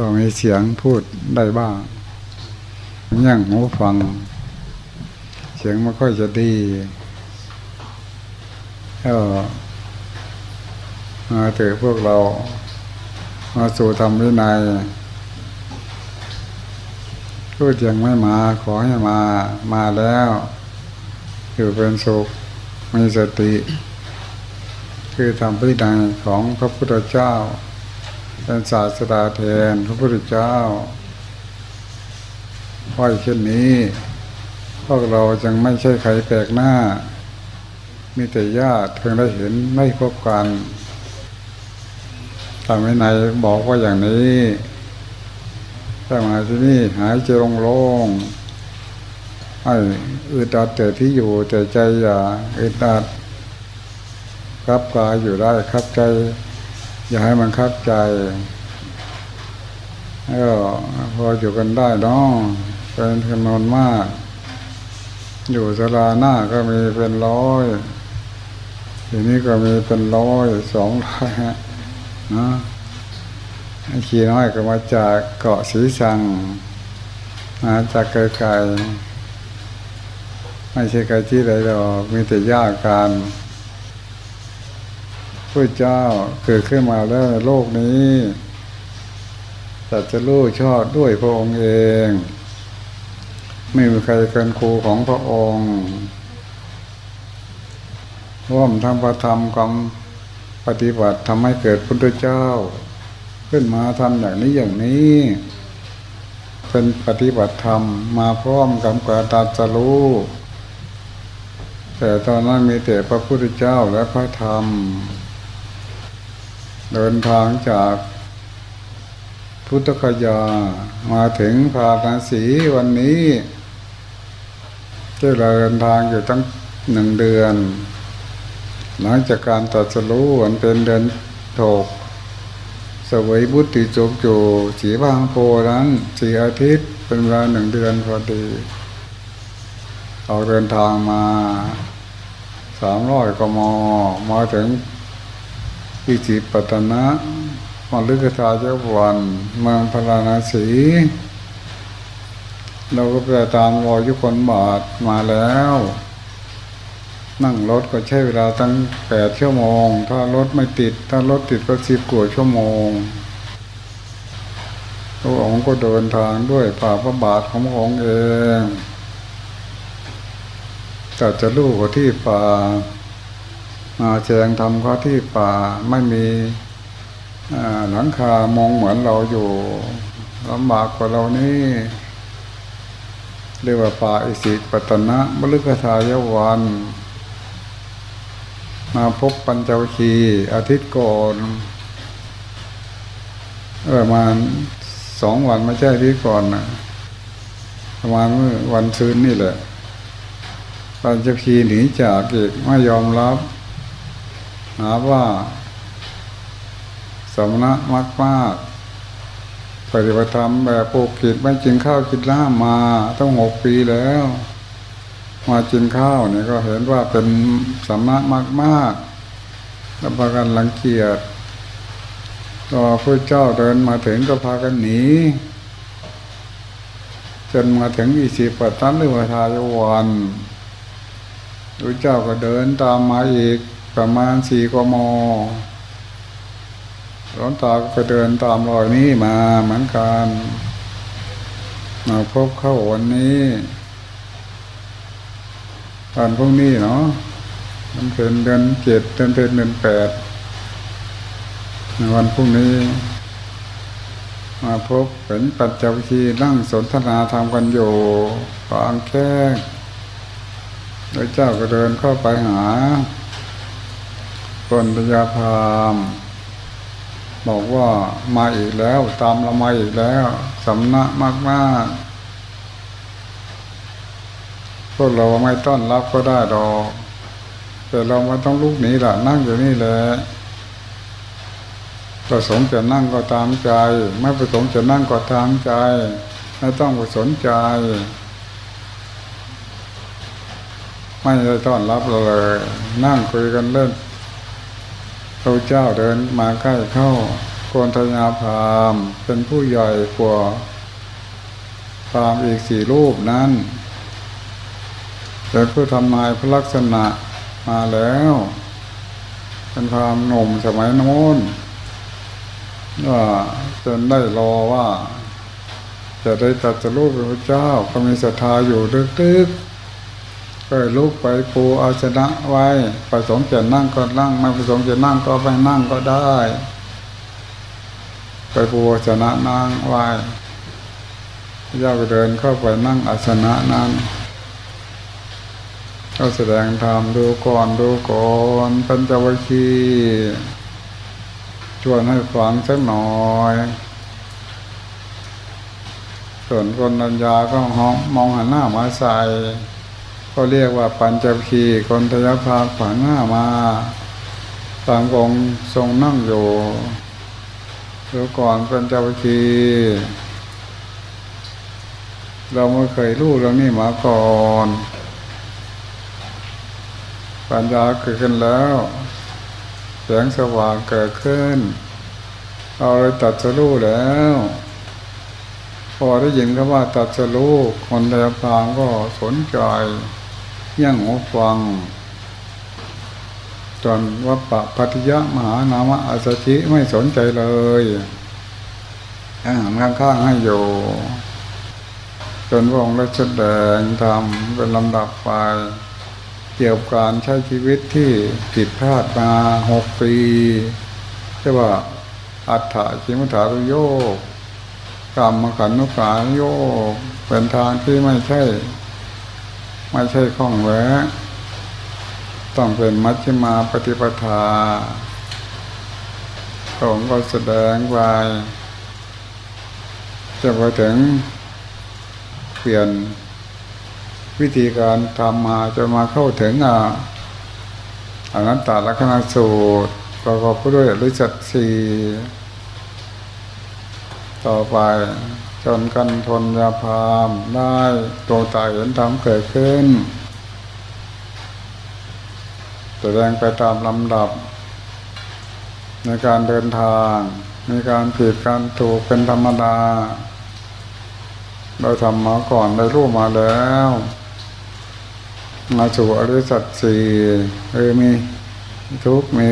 ก็มีเสียงพูดได้บ้างย่างหูฟัง เสียงไม่ค่อยจะดีก็มาเถอะพวกเรา มาสู่ธรรมวินัยพูดยังไม่มาขอให้มามาแล้วอยู่เป็นสุขมีสติ คือธรรมวินัยของพระพุทธเจ้า เป็นศาสดาแทนพระพุทธเจ้าค่อยเช่นนี้ พวกเราจึงไม่ใช่ใครแปลกหน้า มีแต่ญาติเพิ่งได้เห็นไม่พบกันทำให้ไหนบอกว่าอย่างนี้ถ้ามาที่นี่หายใจโล่งๆให้อึดอัดแต่ที่อยู่แต่ใจอย่าอึดอัดครับกายอยู่ได้ครับใจ อย่าให้มันคับใจก็พออยู่กันได้เนาะเป็นจำนวนมาก อยู่สลาหน้าก็มีเป็นร้อยทีนี้ก็มีเป็นร้อยสองร้อยนะขี่น้อยก็มาจากเกาะสีชังมาจากไกลๆไม่ใช่ไกลที่ใดหรอกมีแต่ยากการ พระเจ้าเกิดขึ้นมาแล้วโลกนี้แต่จะรู้ชอบด้วยพระองค์เอง ไม่มีใครเกินครูของพระองค์ร่วมทำประธรรมกรรมปฏิบัติทำให้เกิดพุทธเจ้า ขึ้นมาทำอย่างนี้อย่างนี้ เป็นปฏิบัติธรรมมาพร้อมกับการตัดสรู้แต่ตอนนั้นมีแต่พระพุทธเจ้าและพระธรรม เดินทางจากพุทธคยามาถึงพาราสีวันนี้ที่เราเดินทางอยู่ตั้งหนึ่งเดือน หลังจากการตัดสรู้วันเป็นเดือนถกสวยบุตริโจกโจสีบางโพนั้นสีอาทิตย์เป็นเวลาหนึ่งเดือนพอดีเราเดินทางมาสามร้อยกมมาถึง อิจิปตนะมลึกทาเจ้าวันเมืองพราณสี เราก็ไปตามรอยยุคนบาทมาแล้ว นั่งรถก็ใช้เวลาตั้งแปดชั่วโมง ถ้ารถไม่ติด ถ้ารถติดก็สิบกว่าชั่วโมงพระองค์ก็เดินทางด้วยฝ่าพระบาทของพระองค์เองแต่จะลูกกว่าที่ป่า มาแจงทำข้อที่ป่าไม่มีหลังคามองเหมือนเราอยู่ลำบากกว่าเรานี่เรียกว่าป่าอิสิปตนะมฤคทายวัน มาพบปัญจวคีอาทิตย์ก่อนประมาณสองวันไม่ใช่ที่ก่อนนะประมาณวันซืนนี่แหละปัญจวคีหนีจากเอกไม่ยอมรับ หาว่าสมณะมากมากปฏิบัติธรรมแบบปลูกกิจไม่กินข้าวกินล้ามาต้องหกปีแล้ว มากินข้าวเนี่ยก็เห็นว่าเป็นสมณะมากมากแล้วพากันหลังเกียจก็พระเจ้าเดินมาถึงก็พากันหนีจนมาถึงอิสิปตันหรือว่าทายวันพระเจ้าก็เดินตามมาอีก ประมาณสี่กมหลวงตาก็เดินตามรอยนี้มาเหมือนกันมาพบเข้าวันนี้วันพรุ่งนี้เนาะมันเป็นเดือนเจ็ดเดือนเป็นเดือนแปดในวันพรุ่งนี้ มาพบเป็นปัจจัยทีนั่งสนทนาธรรมกันอยู่ฟางแค่พระเจ้าก็เดินเข้าไปหา คนพยาพามบอกว่ามาอีกแล้วตามเรามาอีกแล้วสำนักมากมากพวกเราไม่ต้อนรับก็ได้ดอกแต่เราไม่ต้องลุกหนีละนั่งอยู่นี่แหละประสงค์จะนั่งก็ตามใจ ไม่ประสงค์จะนั่งก็ตามใจ ไม่ต้องไปสนใจ ไม่ได้ต้อนรับเราเลย นั่งคุยกันเล่น พระเจ้าเดินมาใกล้เข้าโกนทยาพามเป็นผู้ใหญ่กว่าพามอีกสี่รูปนั้นเป็นผู้ทำนายพระลักษณะมาแล้ว เป็นพามหนุ่มสมัยโน้นว่าจนได้รอว่า จะได้ตัดจะรูปพระเจ้าก็มีศรัทธาอยู่ตึกๆ ก็ลุกไปปูอาชนะไว้ประสงค์จะนั่งก็นั่งไม่ประสงค์จะนั่งก็ไปนั่งก็ได้ ไปปูอาชนะนั่งไว้เจ้าก็เดินเข้าไปนั่งอาสนะนั้นก็แสดงธรรมดูก่อนดูก่อนปัญจวัคคีย์ชวนให้ฟังสักหน่อย ส่วนคนนัญญาก็มองหันหน้ามาใส่ ก็เรียกว่าปัญจวัคคีย์คนทยภาผันหน้ามาต่างองทรงนั่งอยู่ดูก่อนปัญจวัคคีเราไม่เคยรู้เรื่องนี้มาก่อน ปัญญาเกิดขึ้นแล้ว แสงสว่างเกิดขึ้น เราเลยตัดสรู้แล้ว พอได้ยินคำว่าตัดสรู้คนแดพางก็สนใจ ยังหูฟัง จนวัปปะพัทยะมหานามะอาสชิไม่สนใจเลยอาหารข้างๆให้อยู่ จนพระองค์ได้แสดงทำเป็นลำดับไป เกี่ยวกับการใช้ชีวิตที่ผิดพลาดมาหกปีเรียกว่าอัฏฐชิมุถารุโยกกรรมขันนุขาโยกเป็นทางที่ไม่ใช่ ไม่ใช่ข้องแวะต้องเป็นมัชฌิมาปฏิปทาพระองค์ก็แสดงไว้จะไปถึงเปลี่ยนวิธีการทำมาจะมาเข้าถึงอะอนัตตลักษณะสูตรประกอบด้วยอริสัตสีต่อไป จนกันทนยาพามได้ตัวตายเห็นธรรมเกิดขึ้น แสดงไปตามลำดับ ในการเดินทาง ในการผิดการถูกเป็นธรรมดา เราทำมาก่อนได้รู้มาแล้ว มาสู่อริสัตสี่เออมีทุกมี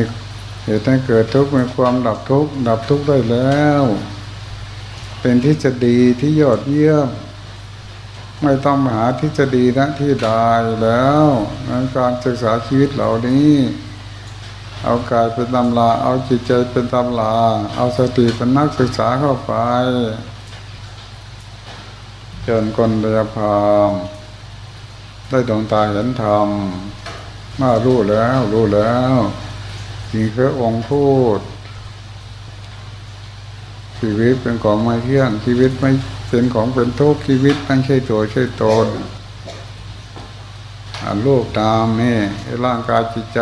เหตุให้เกิดทุกมีความดับทุกดับทุกได้แล้ว เป็นทฤษฎีที่ยอดเยี่ยม ไม่ต้องหาทฤษฎีนะที่ใดแล้วในการศึกษาชีวิตเหล่านี้ เอากายเป็นตำลาเอาจิตใจเป็นตำลาเอาสติเป็นนักศึกษาเข้าไปจนคนเรียพามได้ดวงตาเห็นธรรมมารู้แล้ว รู้แล้วมีพระองค์พูด ชีวิตเป็นของไม่เที่ยงชีวิตไม่เป็นของเป็นทุกข์ชีวิตไม่ใช่ตัวใช่ตนลูกตามนี่ร่างกายจิตใจ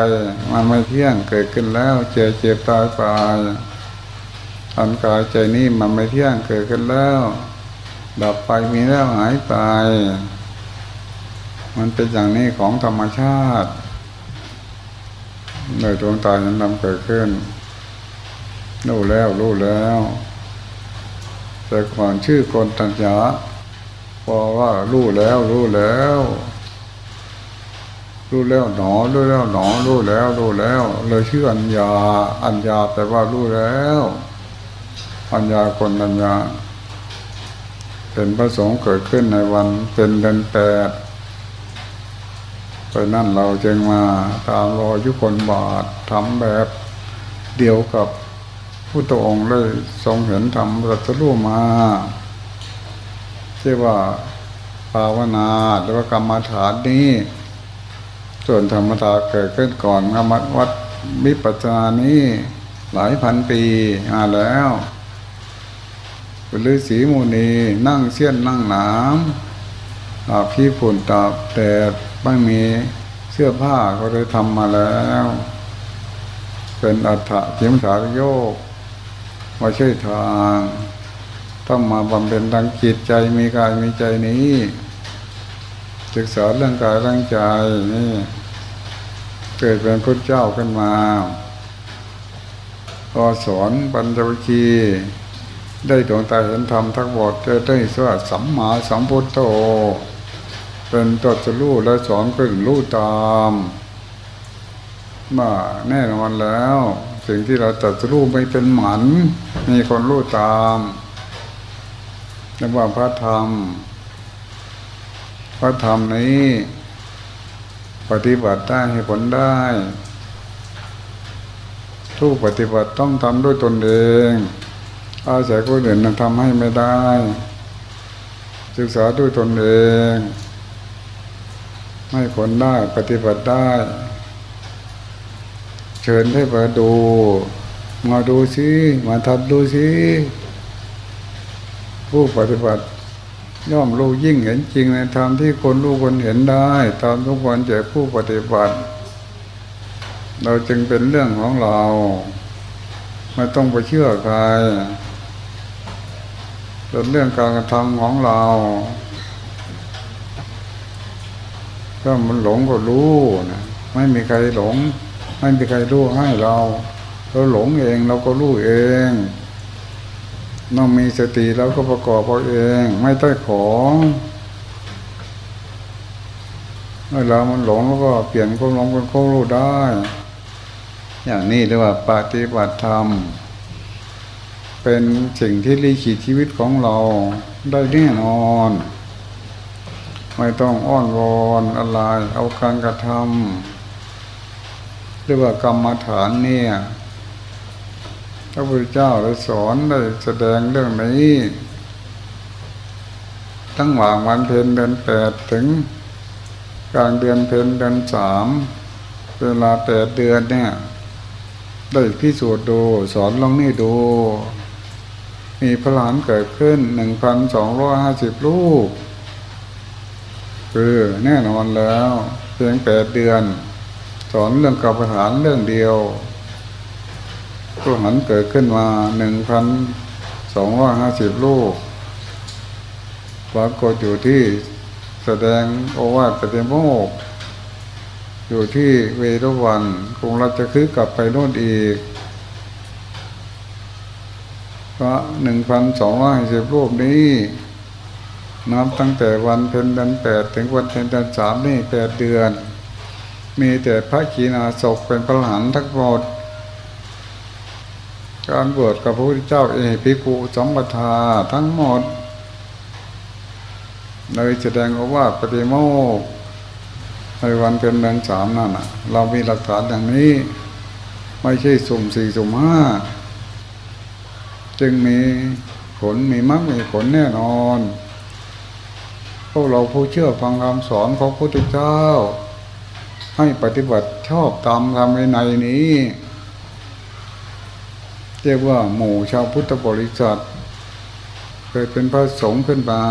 มันไม่เที่ยงเกิดขึ้นแล้วเจ็บเจ็บตายไปอันกายใจนี่มันไม่เที่ยงเกิดขึ้นแล้ว ดับไปมีแล้วหายไป มันเป็นอย่างนี้ของธรรมชาติเลยดวงตานั้นนำเกิดขึ้นรู้แล้วรู้แล้ว แต่ก่อนชื่อคนตัญญาพอว่ารู้แล้วรู้แล้ว รู้แล้วหนอรู้แล้วหนอรู้แล้วรู้แล้ว เลยชื่ออัญญา อัญญาแปลว่ารู้แล้ว อัญญาคนอัญญาเป็นพระสงฆ์เกิดขึ้นในวันเป็นเดือนแปดราะนั่นเราจึงมาตามรอยุคนบาททำแบบเดียวกับ ผู้ตองเลยทรงเห็นทำรัตรู้มาที่ว่าภาวนาหรือว่ากรรมฐานนี้ ส่วนธรรมตาเกิดขึ้นก่อนกรรมวัดมิปัจจานี้หลายพันปีมาแล้วเป็นฤาษีมูนีนั่งเสี้ยนนั่งหนามอาบพี่ฝุ่นตากแดดไม่มีเสื้อผ้าเขาได้ทำมาแล้ว เป็นอัฏฐะเขียมสารโยก มาช่วยทาง ต้องมาบำเพ็ญทางจิตใจมีกายมีใจนี้ ศึกษาเรื่องกายเรื่องใจนี่เกิดเป็นพระเจ้าขึ้นมาพอสอนปัญจวัคคีย์ได้ดวงตาเห็นธรรมทั้งหมดจะได้สว่าสัมมาสัมพุทโธเป็นตรัสรู้และสอนเป็นรู้ตามมาแน่นอนแล้ว สิ่งที่เราตรัสรู้ไม่เป็นหมันมีคนรู้ตามเรียกว่าพระธรรม พระธรรมนี้ ปฏิบัติได้ให้ผลได้ทุกปฏิบัติต้องทำด้วยตนเอง อาศัยคนอื่นนั้นทำให้ไม่ได้ ศึกษาด้วยตนเอง ให้ผลได้ปฏิบัติได้ เชิญให้มาดู มาดูสิมาทำดูสิผู้ปฏิบัติย่อมรู้ยิ่งเห็นจริงในธรรมที่คนรู้คนเห็นได้ตามทุกวันแก่ผู้ปฏิบัติ เราจึงเป็นเรื่องของเรา ไม่ต้องไปเชื่อใครเป็นเรื่องการกระทำของเราถ้ามันหลงก็รู้นะไม่มีใครหลง ไม่มีใครรู้ให้เรา เราหลงเองเราก็รู้เองต้องมีสติแล้วก็ประกอบเอาเอง ไม่ต้อยของเมื่อเรามันหลงแล้วก็เปลี่ยนความหลงเป็นความรู้ได้ อย่างนี้เรียกว่าปฏิบัติธรรม เป็นสิ่งที่ลีขีดชีวิตของเราได้แน่นอน ไม่ต้องอ้อนวอนอะไร เอาการกระทำ เรียกว่ากรรมฐานเนี่ยพระพุทธเจ้าได้สอนได้แสดงเรื่องนี้ตั้งหว่างวันเพ็ญเดือนแปดถึง กลางเดือนเพ็ญเดือนสามเวลาแปดเดือนเนี่ย ได้พิสูจน์ดูสอนลองนี่ดู มีพลานเกิดขึ้นหนึ่งพันสองร้อยห้าสิบลูกคือแน่นอนแล้ว เพียงแปดเดือน อนเรื่องกรรมฐานเรื่องเดียวก็หันเกิดขึ้นมาหนึ่งพันสองร้อยห้าสิบลูกปรากฏอยู่ที่แสดงโอวาทปฏิโมกอยู่ที่เวรุวันกรุงราชคฤห์กลับไปโน่นอีกพระหนึ่งพันสองร้อยสิบรูปนี้นับตั้งแต่วันเพ็ญเดือนแปดถึงวันเพ็ญเดือนสามนี่แปดเดือน มีแต่พระขีณาศกเป็นพระหันทั้งหมด การบวชกับพระพุทธเจ้าเอภิกุสมบัทาทั้งหมดเลยแสดงว่าปฏิโมกในวันเป็นเดือนสามนั่นนะเรามีหลักฐานอย่างนี้ ไม่ใช่สุ่มสี่สุ่มห้าจึงมีผลมีมรรคมีผลแน่นอน พวกเราผู้เชื่อฟังคำสอนของพระพุทธเจ้า ให้ปฏิบัติชอบตามธรรมในนี้ เรียกว่าหมู่ชาวพุทธบริษัทเคยเป็นพระสงฆ์ขึ้นมา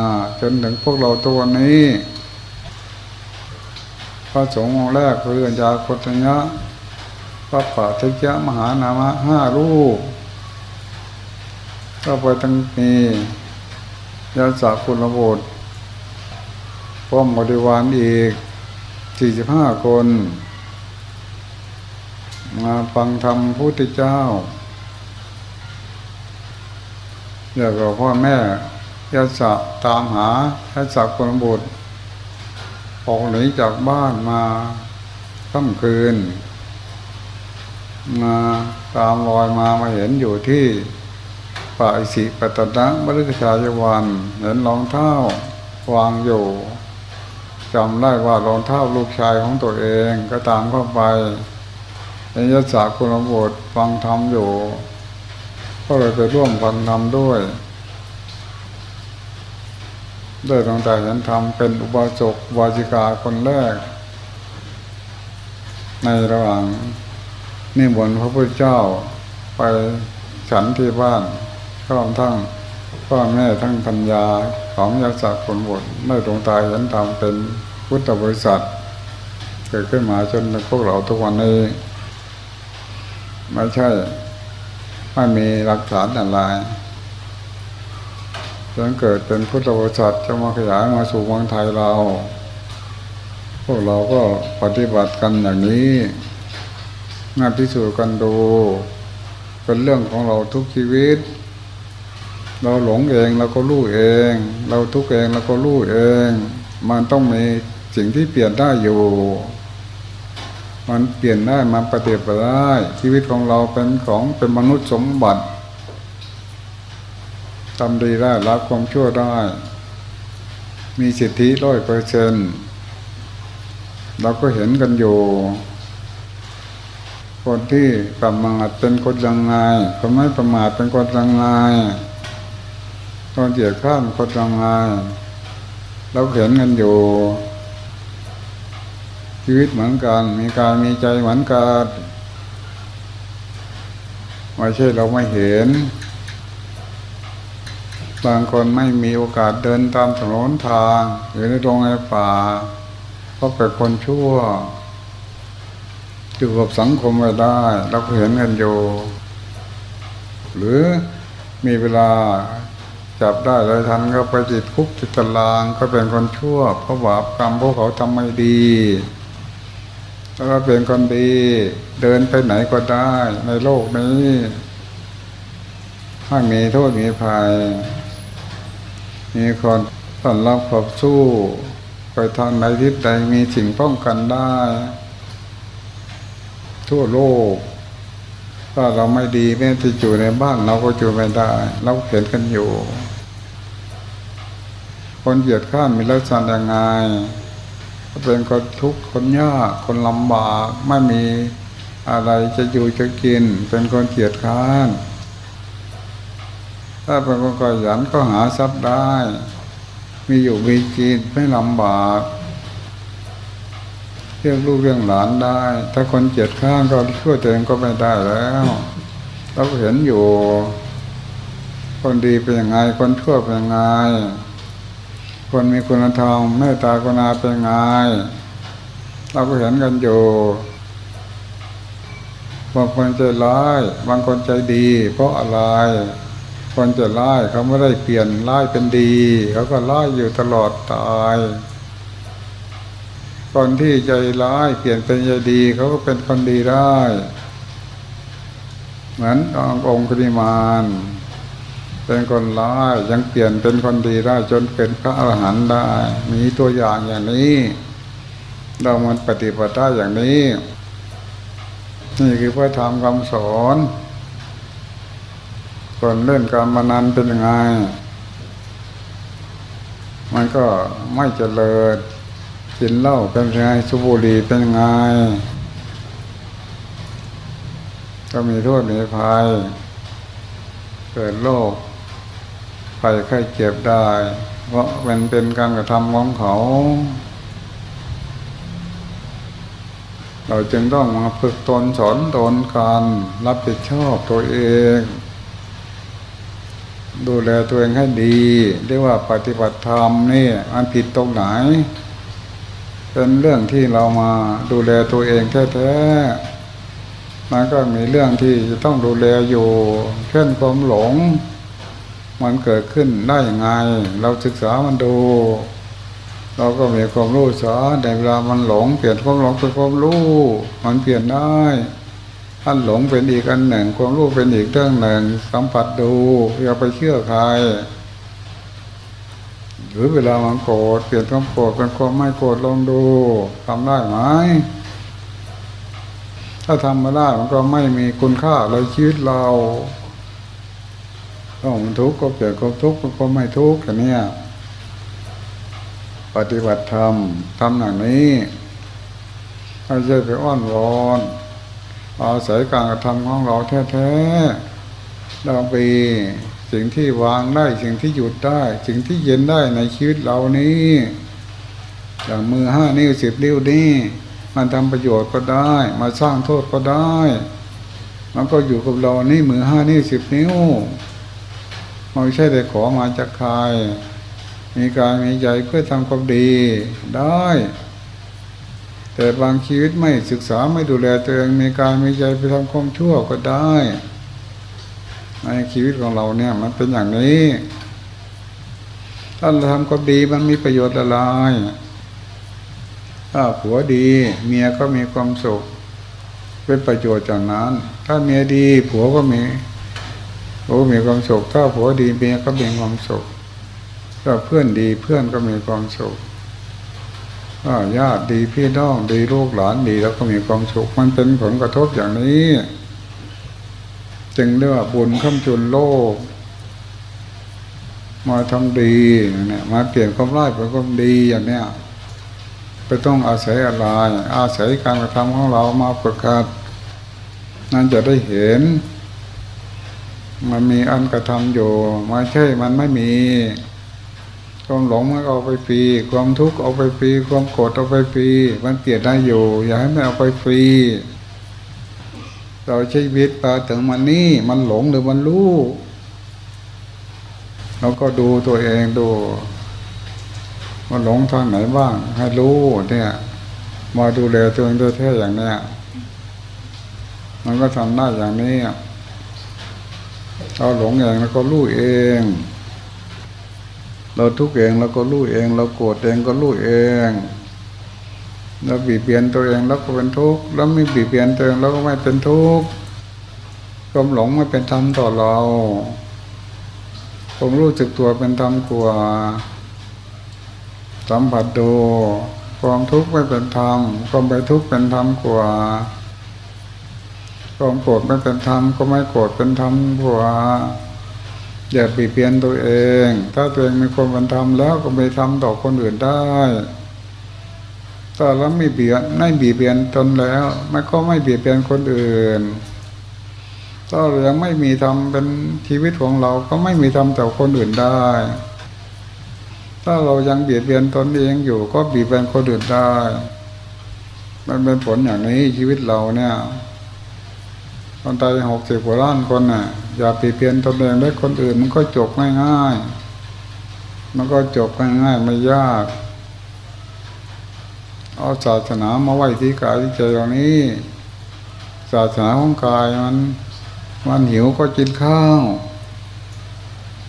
จนถึงพวกเราตัวนี้ พระสงฆ์องค์แรกคืออัญญาโคตญะพระป่าเทยะมหานามะห้ารูปก็ไปตั้งมียาสาคุณบุตรพร้อมบริวารอีก สี่สิบห้าคน มาฟังธรรมพุทธเจ้าอยากกับพ่อแม่ยาสะตามหายาสะคนบุตรออกหนีจากบ้านมาค่ำคืน มาตามรอยมามาเห็นอยู่ที่ป่าอิสิปตนะบริกชายวันเห็นรองเท้าวางอยู่ จำได้ว่ารองเท้าลูกชายของตัวเองก็ตามเข้าไปเห็นยศคุณบุตรฟังธรรมอยู่ ก็เลยไปร่วมฟังธรรมด้วยได้ตั้งแต่เห็นธรรมเป็นอุบาสกวาจิกาคนแรก ในระหว่างนิมนต์พระพุทธเจ้าไปฉันที่บ้านก็ทั้ง พ่อแม่ทั้งพัญญาของยักษ์สักคนบทไม่ดวงตายเห็นธรรมเป็นพุทธบริษัท เกิดขึ้นมาจนพวกเราทุกวันนี้ไม่ใช่ไม่มีหลักฐานอะไรจนเกิดเป็นพุทธบริษัทจะมาขยายมาสู่เมืองไทยเรา พวกเราก็ปฏิบัติกันอย่างนี้งานพิสูจน์กันดู เป็นเรื่องของเราทุกชีวิต เราหลงเองเราก็รู้เอง เราทุกข์เองเราก็รู้เอง มันต้องมีสิ่งที่เปลี่ยนได้อยู่ มันเปลี่ยนได้มันปฏิบัติได้ชีวิตของเราเป็นของเป็นมนุษย์สมบัติทำดีได้รับความชั่วได้ มีสิทธิร้อยเปอร์เซนเราก็เห็นกันอยู่ คนที่ประมาทเป็นคนยังไง คนไม่ประมาทเป็นคนยังไง คนเกียดข้ามคนยังไงเราเห็นกันอยู่ ชีวิตเหมือนกัน มีกายมีใจเหมือนกันไม่ใช่เราไม่เห็น บางคนไม่มีโอกาสเดินตามถนนทางอยู่ในตรงในป่าเพราะเป็นคนชั่วอยู่กับสังคมไม่ได้ เราเห็นกันอยู่ หรือมีเวลา จับได้เลยทันก็ไปติดคุกติดตารางก็เป็นคนชั่วเพราะบาปกรรมพวกเขาทำไม่ดีแล้วก็เป็นคนดี เดินไปไหนก็ได้ในโลกนี้ถ้ามีโทษมีภัย มีคนต้อนรับขอบสู้ ไปทางใดทิศใดมีสิ่งป้องกันได้ ทั่วโลก ถ้าเราไม่ดีแม้ที่อยู่ในบ้านเราก็อยู่ไม่ได้ เราเห็นกันอยู่ คนเหยียดข้ามมีลักษณะยังไงเป็นคนทุกข์คนยากคนลำบากไม่มีอะไรจะอยู่จะกิน เป็นคนเกียดค้าน ถ้าเป็นคนขยันก็หาทรัพย์ได้ มีอยู่มีกินไม่ลำบากเรื่องลูกเรื่องหลานได้ ถ้าคนเกียดข้านก็ช่วยตัวเองก็ไม่ได้แล้วเราเห็นอยู่ คนดีเป็นยังไงคนชั่วเป็นยังไง คนมีคุณธรรมเมตตากรุณาเป็นไงเราก็เห็นกันอยู่บางคนใจร้าย บางคนใจดี เพราะอะไร คนจะร้ายเขาไม่ได้เปลี่ยนร้ายเป็นดี เขาก็ร้ายอยู่ตลอดตาย คนที่ใจร้ายเปลี่ยนเป็นใจดี เขาก็เป็นคนดีได้ เหมือนองค์คริมาน เป็นคนร้ายยังเปลี่ยนเป็นคนดีได้จนเป็นพระอรหันต์ได้ มีตัวอย่างอย่างนี้ เรามันปฏิบัติได้อย่างนี้ นี่คือพระธรรมคำสอนคนเล่นการมานันเป็นยังไง มันก็ไม่เจริญกินเหล้าเป็นยังไงสุบุรีเป็นยังไงก็มีโทษมีภัยเกิดโรค ไปไข้เจ็บได้ เพราะมันเป็นการกระทำของเขา เราจึงต้องมาฝึกตนสอนตนการรับผิดชอบตัวเอง ดูแลตัวเองให้ดี เรียกว่าปฏิบัติธรรมนี่อันผิดตรงไหน เป็นเรื่องที่เรามาดูแลตัวเองแท้ๆมันก็มีเรื่องที่จะต้องดูแลอยู่ เช่นความหลง มันเกิดขึ้นได้ยังไง เราศึกษามันดู เราก็มีความรู้สอนแต่เวลามันหลงเปลี่ยนความหลงเป็นความรู้ มันเปลี่ยนได้ท่านหลงเป็นอีกอันหนึ่ง ความรู้เป็นอีกเรื่องหนึ่ง สัมผัสดูอย่าไปเชื่อใครหรือเวลามันโกรธเปลี่ยนความโกรธเป็นความไม่โกรธลองดูทำได้ไหมถ้าทำไม่ได้มันก็ไม่มีคุณค่าเลยชีวิตเรา ถ้ามันทุกข์ก็เกิดความทุกข์ก็ไม่ทุกข์อย่างนี้ปฏิบัติธรรมทำอย่างนี้ไม่ใช่ไปอ้อนวอนอาศัยการกระทำของเราแท้ๆเราไปสิ่งที่วางได้สิ่งที่หยุดได้ สิ่งที่เย็นได้ในชีวิตเรานี้อย่างมือห้านิ้วสิบนิ้วนี่มันทำประโยชน์ก็ได้ มาสร้างโทษก็ได้ มันก็อยู่กับเรานี่มือห้านิ้วสิบนิ้ว ไม่ใช่ได้ขอมาจากใครมีกายมีใจเพื่อทำความดีได้ แต่บางชีวิตไม่ศึกษาไม่ดูแลตัวเองมีกายมีใจไปทำความชั่วก็ได้ ในชีวิตของเราเนี่ยมันเป็นอย่างนี้ ถ้าเราทำความดีมันมีประโยชน์อะไรถ้าผัวดี เมียก็มีความสุขเป็นประโยชน์จากนั้น ถ้าเมียดีผัวก็มี ผัวมีความสุขถ้าผัวดีเมียก็มีความสุขถ้าเพื่อนดีเพื่อนก็มีความสุขถ้าญาติดีพี่น้องดีลูกหลานดีแล้วก็มีความสุขมันเป็นผลกระทบอย่างนี้ จึงเรียกว่าบุญข้ามจุนโลก มาทำดีเนี่ยมาเปลี่ยนความร้ายเป็นความดีอย่างเนี้ยไปต้องอาศัยอะไรอาศัยการกระทำของเรามาฝึกหัดนั่นจะได้เห็น มันมีอันกระทำอยู่ไม่ใช่มันไม่มีความหลงมันเอาไปฟรีความทุกข์เอาไปฟรีความโกรธเอาไปฟรีมันเปลี่ยนได้อยู่ อย่าให้มันเอาไปฟรีเราใช้ชีวิตมาถึงมันนี่มันหลงหรือมันรู้เราก็ดูตัวเองดูว่าหลงทางไหนบ้าง ให้รู้เนี่ยมาดูแลตัวเองแท้อย่างเนี้ยมันก็ทำได้อย่างนี้ เราหลงเองแล้วก็รู้เอง เราทุกข์เองเราก็รู้เอง เราโกรธเองก็รู้เองเราบีบเบียนตัวเองแล้วก็เป็นทุกข์แล้วไม่บีบเบียนตัวเองแล้วก็ไม่เป็นทุกข์ความหลงไม่เป็นธรรมต่อเราผมรู้จึกตัวเป็นธรรมกว่าสัมผัสดูความทุกข์ไม่เป็นธรรมความไปทุกข์เป็นธรรมกว่า ความโกรธไม่เป็นธรรมก็ไม่โกรธเป็นธรรมกว่าอย่าบีบเบียนตัวเอง ถ้าตัวเองมีความเป็นธรรมแล้วก็ไม่ทำต่อคนอื่นได้ถ้าเราไม่เบียดไม่บีบเบียนตนแล้วมันก็ไม่เบียดเบียนคนอื่นถ้าเรายังไม่มีทำเป็นชีวิตของเราก็ไม่มีทำต่อคนอื่นได้ ถ้าเรายังเบียดเบียนตนเองอยู่ก็บีบเบียนคนอื่นได้ มันเป็นผลอย่างนี้ชีวิตเราเนี่ย คนตายหกสิบกว่าล้านคนน่ะ อย่าปีเพียนตนเองได้คนอื่น มันก็จบง่ายๆมันก็จบง่ายๆไม่ยาก เอาศาสนามาไว้ที่กายที่ใจตรงนี้ ศาสนาของกายมัน มันหิวก็กินข้าว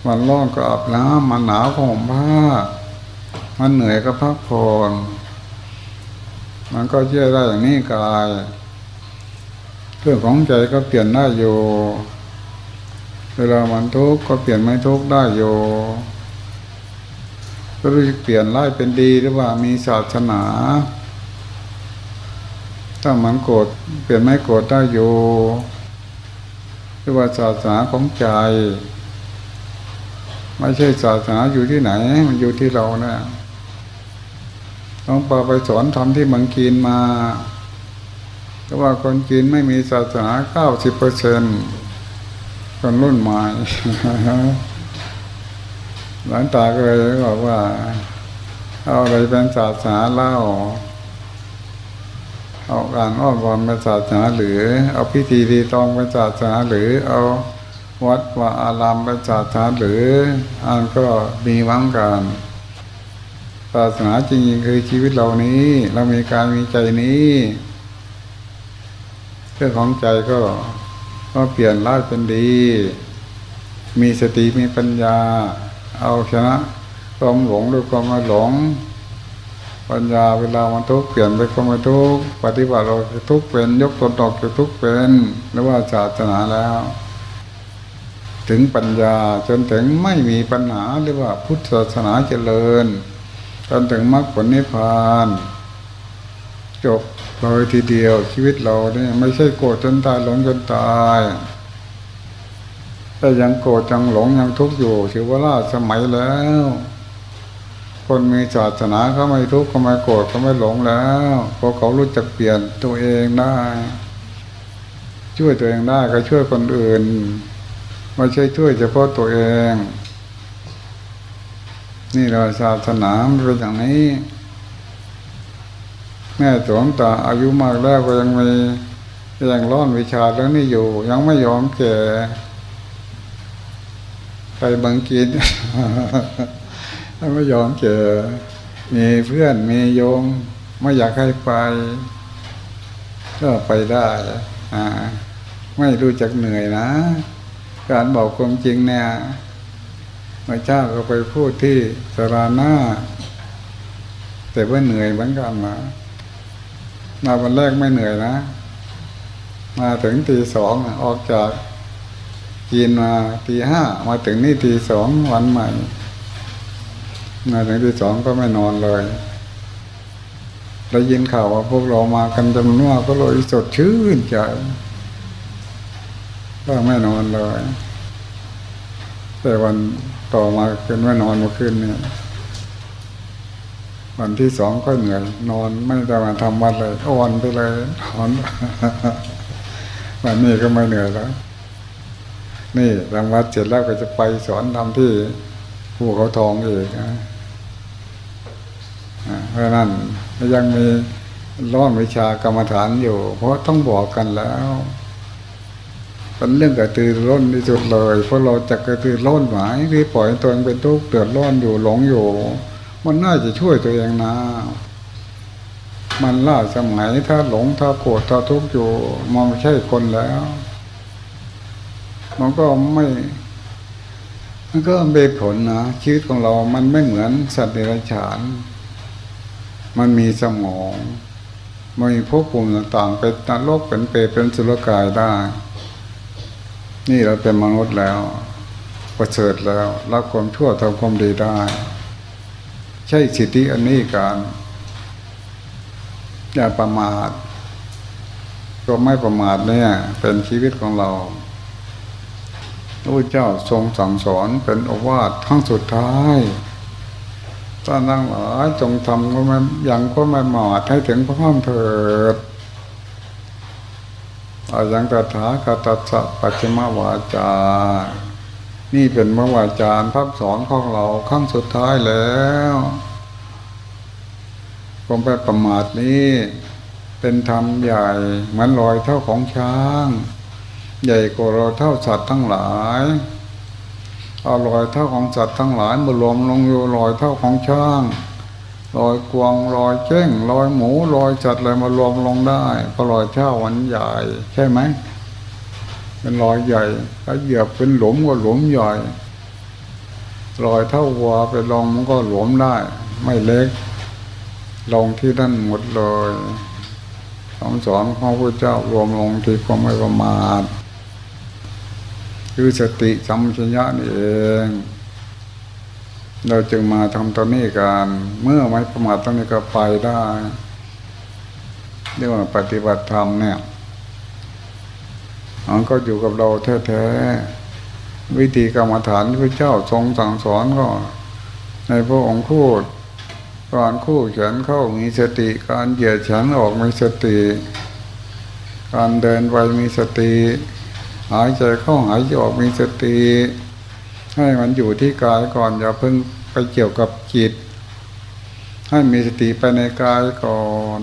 มันร้อนก็อาบน้ำมันหนาวก็ห่มผ้า มันเหนื่อยก็พักผ่อน มันก็เชื่อได้อย่างนี้กาย เรื่องของใจก็เปลี่ยนได้อยู่เวลามันทุกข์ก็เปลี่ยนไม่ทุกข์ได้อยู่ก็รู้เปลี่ยนร้ายเป็นดีหรือว่ามีศาสนา ถ้ามันโกรธเปลี่ยนไม่โกรธได้อยู่หรือว่าศาสนาของใจ ไม่ใช่ศาสนาอยู่ที่ไหน มันอยู่ที่เราเนี่ยต้องปาไปสอนทำที่มังกีนมา เพราะว่าคนจีนไม่มีศาสนาเก้าสิบเปอร์เซ็นคนรุ่นใหม่หลานตาก็เลยบอกว่า เอาอะไรเป็นศาสนาเล่า เอาการอ้อนวอนเป็นศาสนาหรือ เอาพิธีดีตองเป็นศาสนาหรือ เอาวัดว่าอารามเป็นศาสนาหรืออันก็มีวังการศาสนาจริงๆคือชีวิตเรานี้ เรามีการมีใจนี้ เรื่องของใจก็ก็เปลี่ยนร้ายเป็นดี มีสติมีปัญญา เอาชนะความหลงด้วยความไม่หลง ปัญญาเวลามันทุกข์เปลี่ยนไปความไม่ทุกข์ปฏิบัติเราจะทุกข์เป็นยกตนออกจากทุกข์เป็นหรือว่าศาสนาแล้ว ถึงปัญญาจนถึงไม่มีปัญหาหรือว่าพุทธศาสนาเจริญ จนถึงมรรคผลนิพพาน จบเลยทีเดียวชีวิตเราเนี่ยไม่ใช่โกรธจนตายหลงจนตายแต่ยังโกรธยังหลงยังทุกข์อยู่ถือว่าล่าสมัยแล้ว คนมีศาสนาเขาไม่ทุกข์เขาไม่โกรธเขาไม่หลงแล้วเพราะเขารู้จักเปลี่ยนตัวเองได้ ช่วยตัวเองได้ก็ช่วยคนอื่นไม่ใช่ช่วยเฉพาะตัวเอง นี่เราศาสนาเป็นอย่างนี้ แม่สวงตาอายุมากแล้วก็ยังมียังร้อนวิชาเรื่องนี้อยู่ ยังไม่ยอมแก่ไปบังกินไม่ยอมเจอมีเพื่อนมีโยมไม่อยากให้ไป ก็ไปได้อ่าไม่รู้จักเหนื่อยนะ การบอกความจริงเนี่ยพระเจ้าก็ไปพูดที่สราหน้า แต่ว่าเหนื่อยเหมือนกันนะ มาวันแรกไม่เหนื่อยนะ มาถึงตีสองออกจากกินมาตีห้ามาถึงนี่ตีสองวันใหม่มาถึงตีสองก็ไม่นอนเลยได้ยินข่าวว่าพวกเรามากันจำนวนก็เลยสดชื่นใจก็ไม่นอนเลย แต่วันต่อมาเป็นไม่นอนเมื่อคืนเนี่ย วันที่สองก็เหนื่อยนอนไม่ได้มาทำวัดเลยอ่อนไปเลยนอนวันนี้ก็ไม่เหนื่อยแล้ว นี่ทำวัดเสร็จแล้วก็จะไปสอนทำที่ภูเขาทองอีกนะเพราะนั้นยังมีร้อนวิชากรรมฐานอยู่ เพราะต้องบอกกันแล้วเป็นเรื่องกระตือร้นที่สุดเลย เพราะเราจะกระตือร้นหมายที่ปล่อยตัวเองเป็นทุกข์เดือดร้อนอยู่หลงอยู่ มันน่าจะช่วยตัวเองนะ มันล่าสมัยถ้าหลงถ้าโกรธถ้าทุกข์อยู่มันไม่ใช่คนแล้ว มันก็ไม่มันก็เป็นผลนะชีวิตของเรา มันไม่เหมือนสัตว์เดรัจฉาน มันมีสมองมันมีภพภูมิต่างๆเป็นนรกเป็นเปรตเป็นสุรกายได้ นี่เราเป็นมนุษย์แล้วประเสริฐแล้วรับความชั่วทำความดีได้ ใช่สิทธิอันนี้การอย่าประมาทก็ไม่ประมาทเนี่ย เป็นชีวิตของเราพระเจ้าทรงสั่งสอนเป็นอวาททั้งสุดท้ายท่านทั้งหลายจงทำก็ไม่ยังก็ไม่หมาดให้ถึงพระห้องเถิดอายังตถาคตสะปัจจมวาจา นี่เป็นมวาจารพับสอนของเราขั้งสุดท้ายแล้วความไปประมาทนี้ เป็นธรรมใหญ่เหมือนรอยเท่าของช้าง ใหญ่กว่าเราเท่าสัตว์ทั้งหลายเอารอยเท่าของสัตว์ทั้งหลายมารวมลงอยู่รอยเท่าของช้างรอยกวางรอยเจ้งรอยหมูรอยสัตว์อะไรมารวมลงได้ก็รอยเท่าวันใหญ่ ใช่ไหม เป็นรอยใหญ่ ถ้าเหยียบเป็นหลุมก็หลุมใหญ่รอยเท่าวัวไปลองมันก็หลวมได้ ไม่เล็ก ลงที่นั่นหมดเลยคำสอนของพระเจ้ารวมลงที่ความไม่ประมาทคือสติสัมชัญญะนี่เอง เราจึงมาทำตอนนี้กันเมื่อไม่ประมาทตอนนี้ก็ไปได้เรียกว่าปฏิบัติธรรมเนี่ย มันก็อยู่กับเราแท้ๆวิธีกรรมฐานที่พระเจ้าทรงสั่งสอนก็ ในพระองค์พูดการคู่แขนเข้ามีสติ การเหยียดแขนออกมีสติ การเดินไปมีสติ หายใจเข้าหายใจออกมีสติ ให้มันอยู่ที่กายก่อนอย่าเพิ่งไปเกี่ยวกับจิต ให้มีสติไปในกายก่อน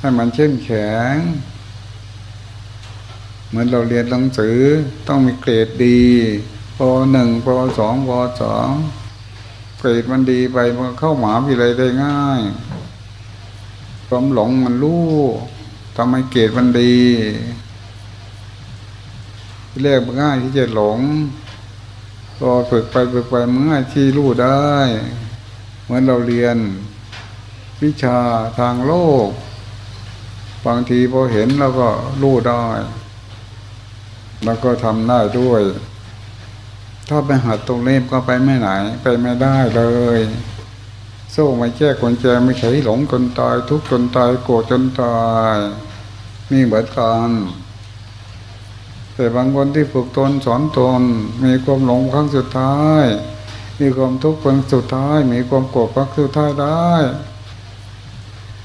ให้มันเข้มแข็ง เหมือนเราเรียนหนังสือต้องมีเกรดดีปหนึ่งปสองปสองเกรดมันดีไปมันเข้าหมาวิเลยได้ง่ายความหลงมันรู้ทำให้เกรดมันดีเรียกง่ายที่จะหลงพอฝึกไปฝึกไปมันง่ายที่รู้ได้ เหมือนเราเรียน วิชาทางโลก บางทีพอเห็นเราก็รู้ได้ แล้วก็ทำได้ด้วย ถ้าไปหัดตรงเล่มก็ไปไม่ไหน ไปไม่ได้เลยโซ่ไม่แก้คนแจไม่ใช่หลงจนตาย ทุกจนตายโกรธจนตายนี่เหมือนกันแต่บางคนที่ฝึกตนสอนตน มีความหลงครั้งสุดท้าย มีความทุกข์ครั้งสุดท้าย มีความโกรธครั้งสุดท้ายได้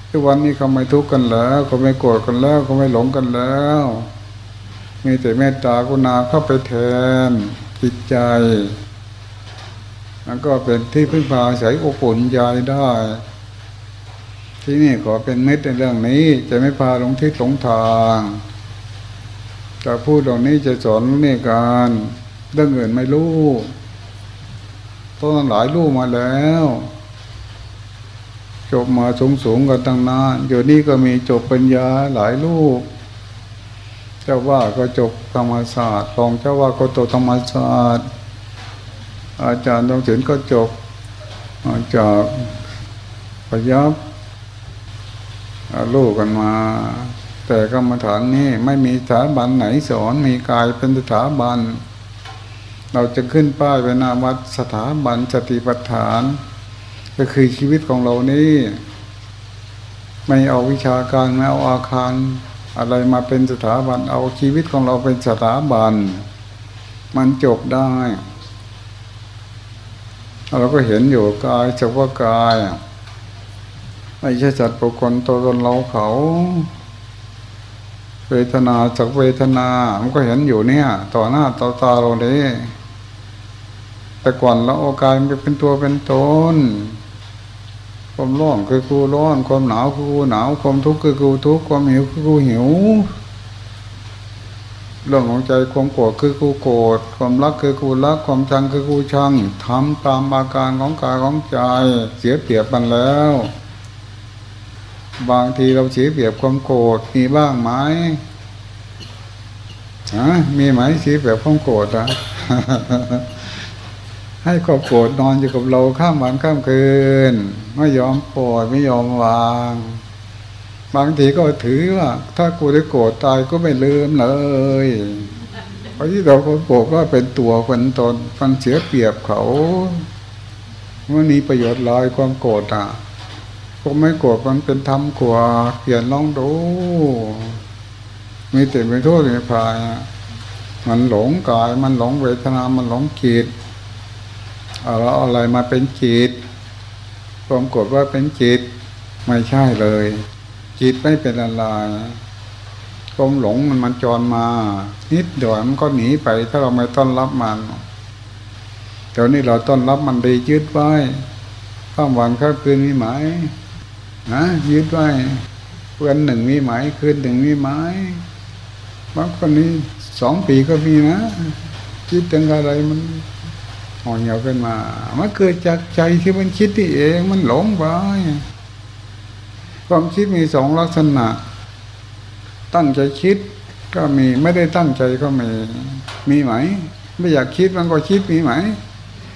ทุกวันนี้เขาไม่ทุกข์กันแล้วเขาไม่โกรธกันแล้วเขาไม่หลงกันแล้ว มีแต่เมตตากรุณาเข้าไปแทนจิตใจแล้วก็เป็นที่พึ่งพาอาศัยอบอุ่นใจได้ ที่นี่ขอเป็นเม็ดในเรื่องนี้ จะไม่พาลงที่หลงทางจะพูดตรงนี้จะสอนนี่การเรื่องอื่นไม่รู้ต้นหลายรู้มาแล้วจบมาสูงสูงกันตั้งนานอยู่นี่ก็มีจบปัญญาหลายลูก เจ้าว่าก็จบธรรมศาสตร์รองเจ้าว่าก็จบธรรมศาสตร์ อาจารย์ตองศิลก็จบมาจากพยับลูกกันมา แต่กรรมฐานนี่ไม่มีสถาบันไหนสอนมีกายเป็นสถาบัน เราจะขึ้นป้ายเป็นนาวัดสถาบันสติปัฏฐาน ก็คือชีวิตของเรานี่ไม่เอาวิชาการไม่เอาอาคาร อะไรมาเป็นสถาบันเอาชีวิตของเราเป็นสถาบัน มันจบได้ เราก็เห็นอยู่กายเฉพาะกายไม่ใช่จัดบุคคลตัวตนเราเขาเวทนาจากเวทนา มันก็เห็นอยู่เนี่ย ต่อหน้าต่อตาเราเลยแต่ก่อนเราเอากายมันเป็นตัวเป็นตน ความร้อนคือกูร้อน ความหนาวคือกูหนาว ความทุกข์คือกูทุกข์ความหิวคือกูหิว เรื่องของใจความโกรธคือกูโกรธความรักคือกูรัก ความชังคือกูชังทำตามอาการของกายของใจ เสียเปรียบมันแล้ว บางทีเราเสียเปรียบความโกรธมีบ้างไหมฮะมีไหมเสียเปรียบความโกรธอะ ให้ความโกรธนอนอยู่กับเราข้ามวันข้ามคืน ไม่ยอมปล่อยไม่ยอมวาง บางทีก็ถือว่า ถ้ากูได้โกรธตายก็ไม่ลืมเลยเพราะที่เราก็โกรธว่าเป็นตัวเป็นตนมันเสียเปรียบเขามันมีประโยชน์ลอยความโกรธอะก็ไม่โกรธมันเป็นธรรมกว่าเปลี่ยนลองดู มีแต่เป็นโทษในภายอะมันหลงกายมันหลงเวทนา มันหลงจิต เอาแล้วเอาอะไรมาเป็นจิตความโกรธว่าเป็นจิตไม่ใช่เลย จิตไม่เป็นอะไรความหลงมันมันจรมา นิดเดียวมันก็หนีไป ถ้าเราไม่ต้อนรับมันเดี๋ยวนี้เราต้อนรับมันดียึดไว้ข้ามวันข้ามคืนมีไหมนะยึดไว้เพื่อนหนึ่งมีไหมคืนหนึ่งมีไหมบางคนนี้สองปีก็มีนะคิดถึงอะไรมัน ห่อเหี่ยวขึ้นมามันเกิดจากใจที่มันคิดนี่เองมันหลงไปความคิดมีสองลักษณะ ตั้งใจคิดก็มีไม่ได้ตั้งใจก็มีมีไหม ไม่อยากคิดมันก็คิดมีไหม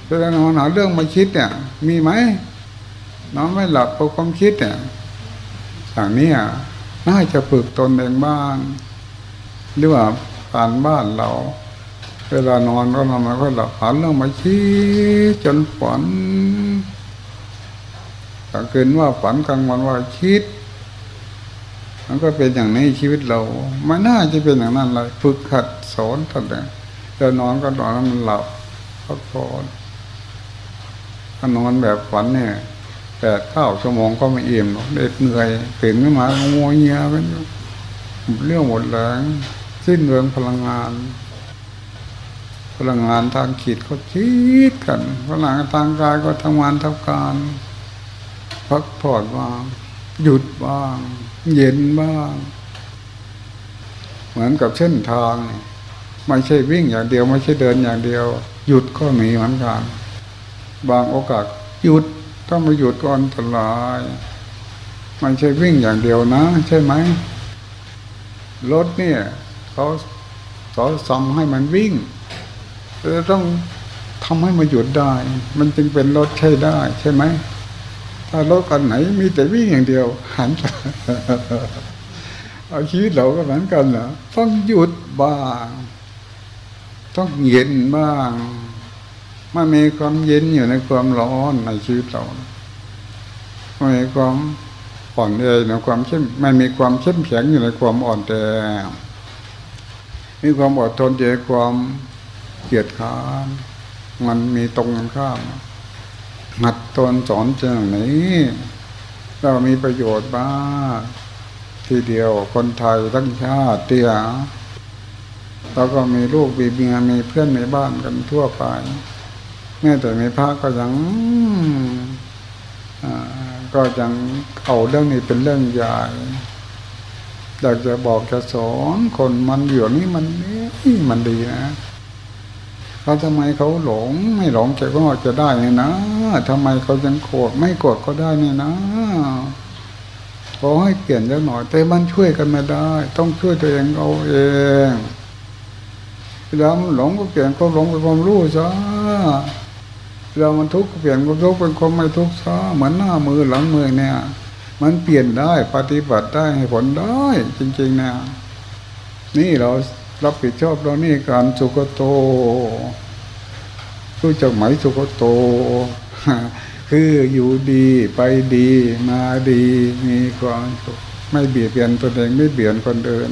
เวลานอนหาเรื่องมาคิดเนี่ย มีไหมนอนไม่หลับเพราะความคิดเนี่ยอย่างนี้น่าจะฝึกตนเองบ้างหรือว่าการบ้านเรา เวลานอนก็นอนมาก็หลับหันเรื่องมาคิดจนฝันกลางคืนว่าฝันกลางวันว่าคิด มันก็เป็นอย่างนี้ชีวิตเราไม่น่าจะเป็นอย่างนั้นเลยฝึกขัดสอนท่านเลยจะนอนก็นอนมันหลับพักผ่อนถ้านอนแบบฝันเนี่ยแปดเก้าชั่วโมงก็ไม่อิ่มหรอกเด็ดเหนื่อยตื่นขึ้นมางัวเงียเป็นเรื่องหมดแรงสิ้นเรืองพลังงาน พลังงานทางขีดเขาคิดกันพลังงานทางกายก็ทำงานทำการพักผ่อนบ้างหยุดบ้าง เย็นบ้าง เหมือนกับเส้นทาง ไม่ใช่วิ่งอย่างเดียว ไม่ใช่เดินอย่างเดียว หยุดก็มีเหมือนกันบางโอกาสหยุดถ้าไม่หยุดก็อันตรายไม่ใช่วิ่งอย่างเดียวนะ ใช่ไหมรถเนี่ยเขาเขาสั่งให้มันวิ่ง จะต้องทำให้มันหยุดได้ มันจึงเป็นรถใช้ได้ ใช่ไหม ถ้ารถกันไหนมีแต่วิ่งอย่างเดียว หันเอาชีวิตเราก็เหมือนกันเหรอต้องหยุดบ้าง ต้องเย็นบ้างมันมีความเย็นอยู่ในความร้อนในชีวิตเราไม่มีความอ่อนแอในความเข้มไม่มีความเข้มแข็งอยู่ในความอ่อนแอมีความอดทนอยู่ในความ เกียดค้านมันมีตรงกันข้ามหัดตนสอนเจ้าไหนเรามีประโยชน์บ้างทีเดียวคนไทยทั้งชาติเตี้ยแล้วก็มีลูกมีเมียมีเพื่อนในบ้านกันทั่วไปแม้แต่มีพระก็ยังก็ยังเอาเรื่องนี้เป็นเรื่องใหญ่อยากจะบอกจะสอนคนมันอยู่นี่มันนี่มันดีนะ เขาทำไมเขาหลง ไม่หลงแกก็จะได้เนี่ยนะทำไมเขายังโกรธไม่โกรธก็ได้เนี่ยนะขอให้เปลี่ยนสักหน่อย แต่มันช่วยกันไม่ได้ ต้องช่วยตัวเองเอาเองเวลามันหลงก็เปลี่ยนความหลงเป็นความรู้ซะเวลามันทุกข์ก็เปลี่ยนความทุกข์เป็นความไม่ทุกข์ซะเหมือนหน้ามือหลังมือเนี่ย มันเปลี่ยนได้ปฏิบัติได้ให้ผลได้ จริงๆนะนี่เรา รับผิดชอบเรานี่การสุขโตรู้จักไหมสุขโต คืออยู่ดีไปดีมาดีมีความสุขไม่เบียดเบียนตนเองไม่เบียดคนอื่น